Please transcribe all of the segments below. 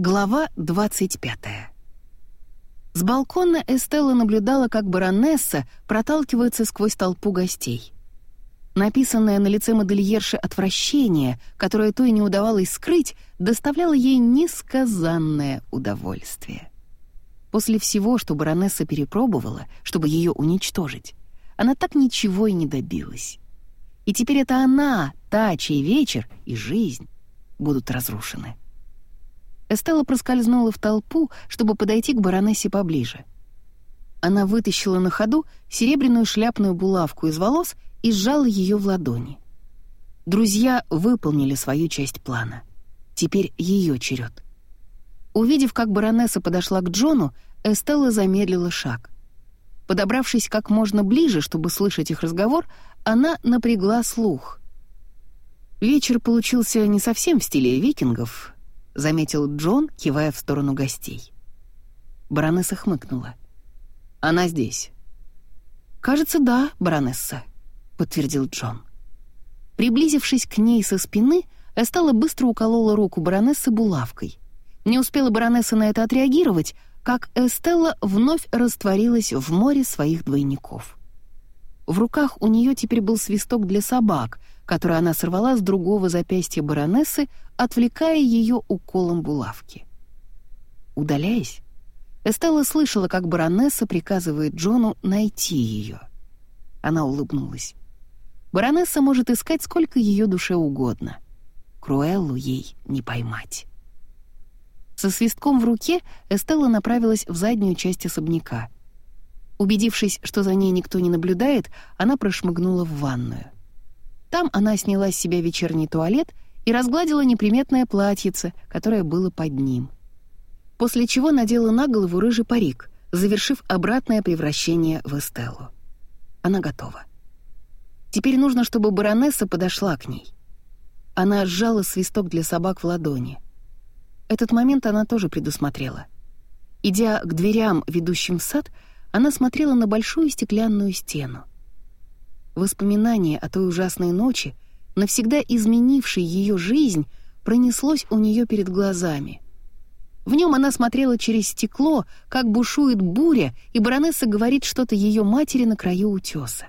Глава 25. С балкона Эстелла наблюдала, как баронесса проталкивается сквозь толпу гостей. Написанное на лице модельерши отвращение, которое то и не удавалось скрыть, доставляло ей несказанное удовольствие. После всего, что баронесса перепробовала, чтобы ее уничтожить, она так ничего и не добилась. И теперь это она, та, чей вечер и жизнь будут разрушены. Эстелла проскользнула в толпу, чтобы подойти к баронессе поближе. Она вытащила на ходу серебряную шляпную булавку из волос и сжала ее в ладони. Друзья выполнили свою часть плана. Теперь ее черед. Увидев, как баронесса подошла к Джону, Эстелла замедлила шаг. Подобравшись как можно ближе, чтобы слышать их разговор, она напрягла слух. Вечер получился не совсем в стиле викингов, — заметил Джон, кивая в сторону гостей. Баронесса хмыкнула. «Она здесь». «Кажется, да, баронесса», — подтвердил Джон. Приблизившись к ней со спины, Эстелла быстро уколола руку баронессы булавкой. Не успела баронесса на это отреагировать, как Эстелла вновь растворилась в море своих двойников. В руках у нее теперь был свисток для собак, который она сорвала с другого запястья баронессы, отвлекая ее уколом булавки. Удаляясь, Эстелла слышала, как баронесса приказывает Джону найти ее. Она улыбнулась. Баронесса может искать сколько ее душе угодно. Круэллу ей не поймать. Со свистком в руке Эстелла направилась в заднюю часть особняка. Убедившись, что за ней никто не наблюдает, она прошмыгнула в ванную. Там она сняла с себя вечерний туалет и разгладила неприметное платьице, которое было под ним. После чего надела на голову рыжий парик, завершив обратное превращение в Эстеллу. Она готова. Теперь нужно, чтобы баронесса подошла к ней. Она сжала свисток для собак в ладони. Этот момент она тоже предусмотрела. Идя к дверям, ведущим в сад, она смотрела на большую стеклянную стену. Воспоминание о той ужасной ночи, навсегда изменившей ее жизнь, пронеслось у нее перед глазами. В нем она смотрела через стекло, как бушует буря, и баронесса говорит что-то ее матери на краю утеса.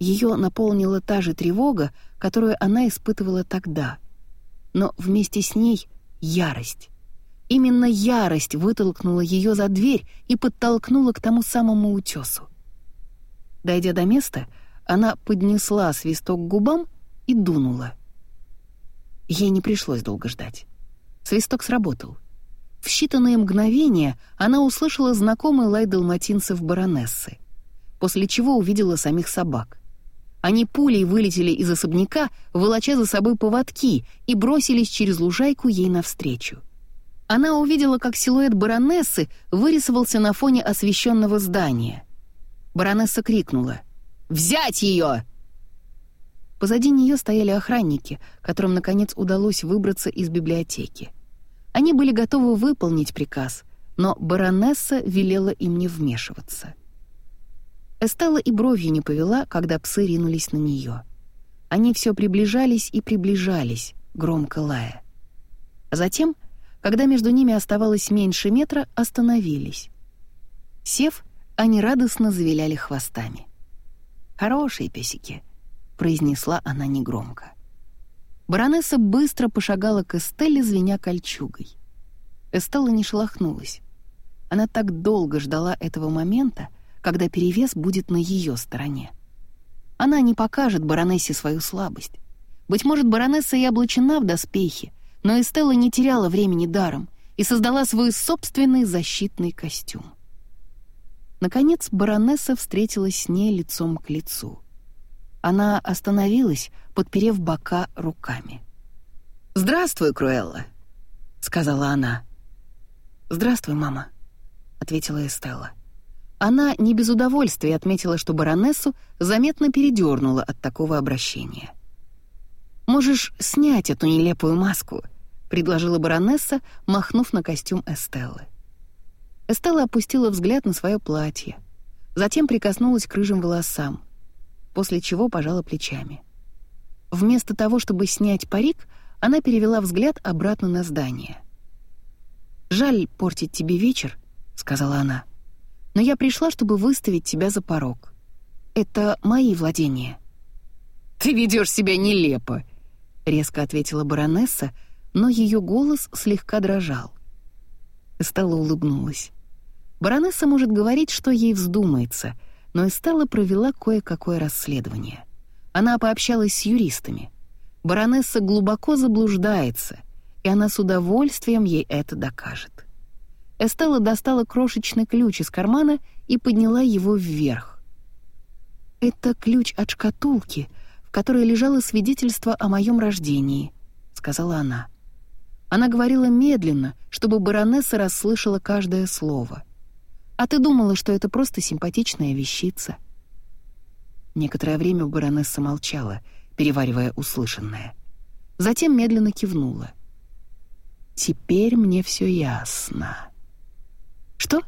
Ее наполнила та же тревога, которую она испытывала тогда. Но вместе с ней ярость. Именно ярость вытолкнула ее за дверь и подтолкнула к тому самому утесу. Дойдя до места, она поднесла свисток к губам и дунула. Ей не пришлось долго ждать. Свисток сработал. В считанные мгновения она услышала знакомый лай далматинцев баронессы, после чего увидела самих собак. Они пулей вылетели из особняка, волоча за собой поводки, и бросились через лужайку ей навстречу. Она увидела, как силуэт баронессы вырисовался на фоне освещенного здания. Баронесса крикнула — Взять ее!» Позади нее стояли охранники, которым, наконец, удалось выбраться из библиотеки. Они были готовы выполнить приказ, но баронесса велела им не вмешиваться. Эстелла и бровью не повела, когда псы ринулись на нее. Они все приближались и приближались, громко лая. Затем, когда между ними оставалось меньше метра, остановились. Сев, они радостно завиляли хвостами. «Хорошие песики», — произнесла она негромко. Баронесса быстро пошагала к Эстелле, звеня кольчугой. Эстелла не шелохнулась. Она так долго ждала этого момента, когда перевес будет на ее стороне. Она не покажет баронессе свою слабость. Быть может, баронесса и облачена в доспехи, но Эстелла не теряла времени даром и создала свой собственный защитный костюм. Наконец баронесса встретилась с ней лицом к лицу. Она остановилась, подперев бока руками. «Здравствуй, Круэлла», — сказала она. «Здравствуй, мама», — ответила Эстелла. Она не без удовольствия отметила, что баронессу заметно передернула от такого обращения. «Можешь снять эту нелепую маску», — предложила баронесса, махнув на костюм Эстеллы. Эстелла опустила взгляд на свое платье, затем прикоснулась к рыжим волосам, после чего пожала плечами. Вместо того, чтобы снять парик, она перевела взгляд обратно на здание. «Жаль портить тебе вечер», — сказала она. «Но я пришла, чтобы выставить тебя за порог. Это мои владения». «Ты ведешь себя нелепо», — резко ответила баронесса, но ее голос слегка дрожал. Эстелла улыбнулась. Баронесса может говорить, что ей вздумается, но Эстелла провела кое-какое расследование. Она пообщалась с юристами. Баронесса глубоко заблуждается, и она с удовольствием ей это докажет. Эстелла достала крошечный ключ из кармана и подняла его вверх. «Это ключ от шкатулки, в которой лежало свидетельство о моем рождении», — сказала она. Она говорила медленно, чтобы баронесса расслышала каждое слово. «А ты думала, что это просто симпатичная вещица?» Некоторое время баронесса молчала, переваривая услышанное. Затем медленно кивнула. «Теперь мне все ясно». «Что?»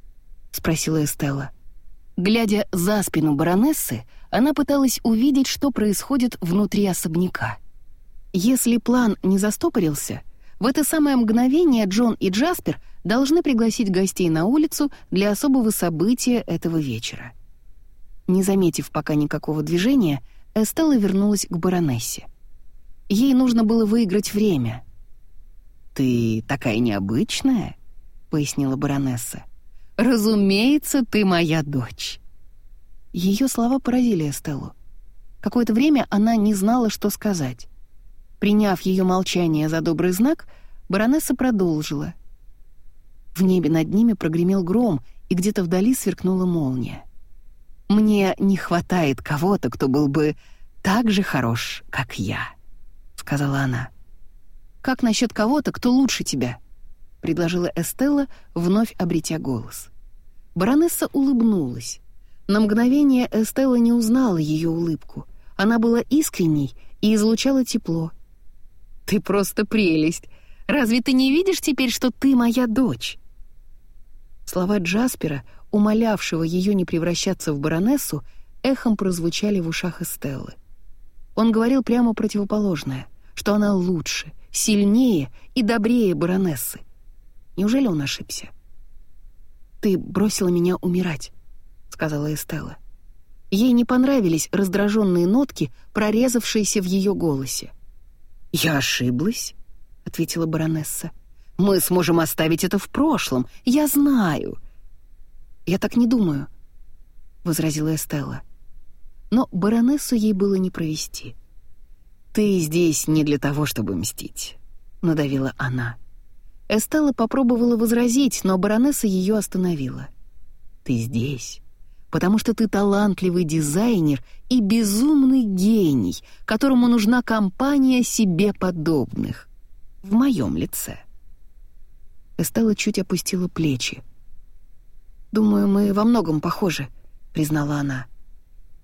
— спросила Эстелла. Глядя за спину баронессы, она пыталась увидеть, что происходит внутри особняка. Если план не застопорился, в это самое мгновение Джон и Джаспер должны пригласить гостей на улицу для особого события этого вечера. Не заметив пока никакого движения, Эстелла вернулась к баронессе. Ей нужно было выиграть время. «Ты такая необычная», — пояснила баронесса. «Разумеется, ты моя дочь». Ее слова поразили Эстеллу. Какое-то время она не знала, что сказать. Приняв ее молчание за добрый знак, баронесса продолжила. В небе над ними прогремел гром, и где-то вдали сверкнула молния. «Мне не хватает кого-то, кто был бы так же хорош, как я», — сказала она. «Как насчет кого-то, кто лучше тебя?» — предложила Эстелла, вновь обретя голос. Баронесса улыбнулась. На мгновение Эстелла не узнала ее улыбку. Она была искренней и излучала тепло. «Ты просто прелесть! Разве ты не видишь теперь, что ты моя дочь?» Слова Джаспера, умолявшего ее не превращаться в баронессу, эхом прозвучали в ушах Эстеллы. Он говорил прямо противоположное, что она лучше, сильнее и добрее баронессы. Неужели он ошибся? «Ты бросила меня умирать», — сказала Эстелла. Ей не понравились раздраженные нотки, прорезавшиеся в ее голосе. «Я ошиблась», — ответила баронесса. «Мы сможем оставить это в прошлом, я знаю». «Я так не думаю», — возразила Эстелла. Но баронессу ей было не провести. «Ты здесь не для того, чтобы мстить», — надавила она. Эстелла попробовала возразить, но баронесса ее остановила. «Ты здесь, потому что ты талантливый дизайнер и безумный гений, которому нужна компания себе подобных. В моем лице». Эстелла чуть опустила плечи. «Думаю, мы во многом похожи», — признала она.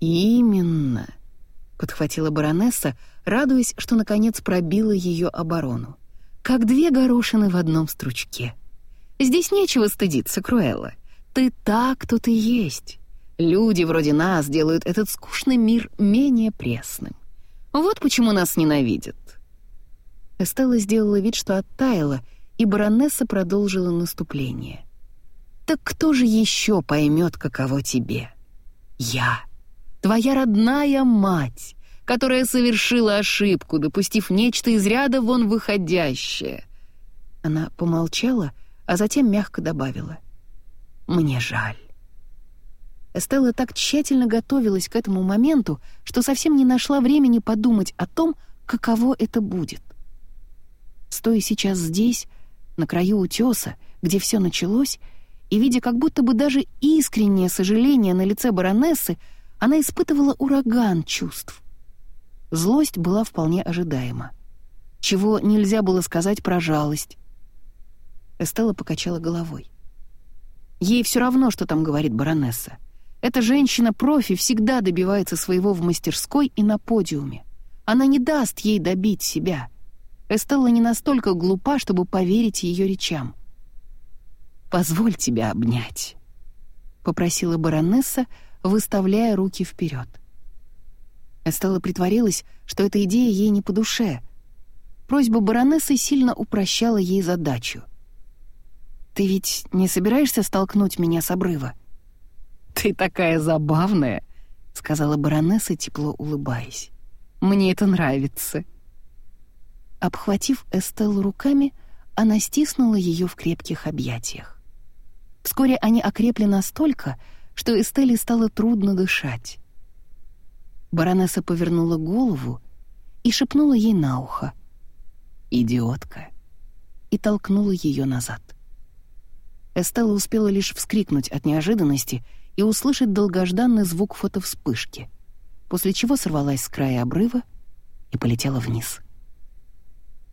«Именно», — подхватила баронесса, радуясь, что наконец пробила ее оборону как две горошины в одном стручке. Здесь нечего стыдиться, Круэлла. Ты так, кто ты есть. Люди вроде нас делают этот скучный мир менее пресным. Вот почему нас ненавидят». Эстелла сделала вид, что оттаяла, и баронесса продолжила наступление. «Так кто же еще поймет, каково тебе? Я, твоя родная мать, которая совершила ошибку, допустив нечто из ряда вон выходящее. Она помолчала, а затем мягко добавила. «Мне жаль». Эстелла так тщательно готовилась к этому моменту, что совсем не нашла времени подумать о том, каково это будет. Стоя сейчас здесь, на краю утеса, где все началось, и видя как будто бы даже искреннее сожаление на лице баронессы, она испытывала ураган чувств. Злость была вполне ожидаема. Чего нельзя было сказать про жалость. Эстелла покачала головой. Ей все равно, что там говорит баронесса. Эта женщина-профи всегда добивается своего в мастерской и на подиуме. Она не даст ей добить себя. Эстелла не настолько глупа, чтобы поверить ее речам. «Позволь тебя обнять», — попросила баронесса, выставляя руки вперед. Эстелла притворилась, что эта идея ей не по душе. Просьба баронессы сильно упрощала ей задачу. «Ты ведь не собираешься столкнуть меня с обрыва?» «Ты такая забавная», — сказала баронесса, тепло улыбаясь. «Мне это нравится». Обхватив Эстеллу руками, она стиснула ее в крепких объятиях. Вскоре они окрепли настолько, что Эстелле стало трудно дышать. Баронесса повернула голову и шепнула ей на ухо. «Идиотка!» и толкнула ее назад. Эстелла успела лишь вскрикнуть от неожиданности и услышать долгожданный звук фотовспышки, после чего сорвалась с края обрыва и полетела вниз.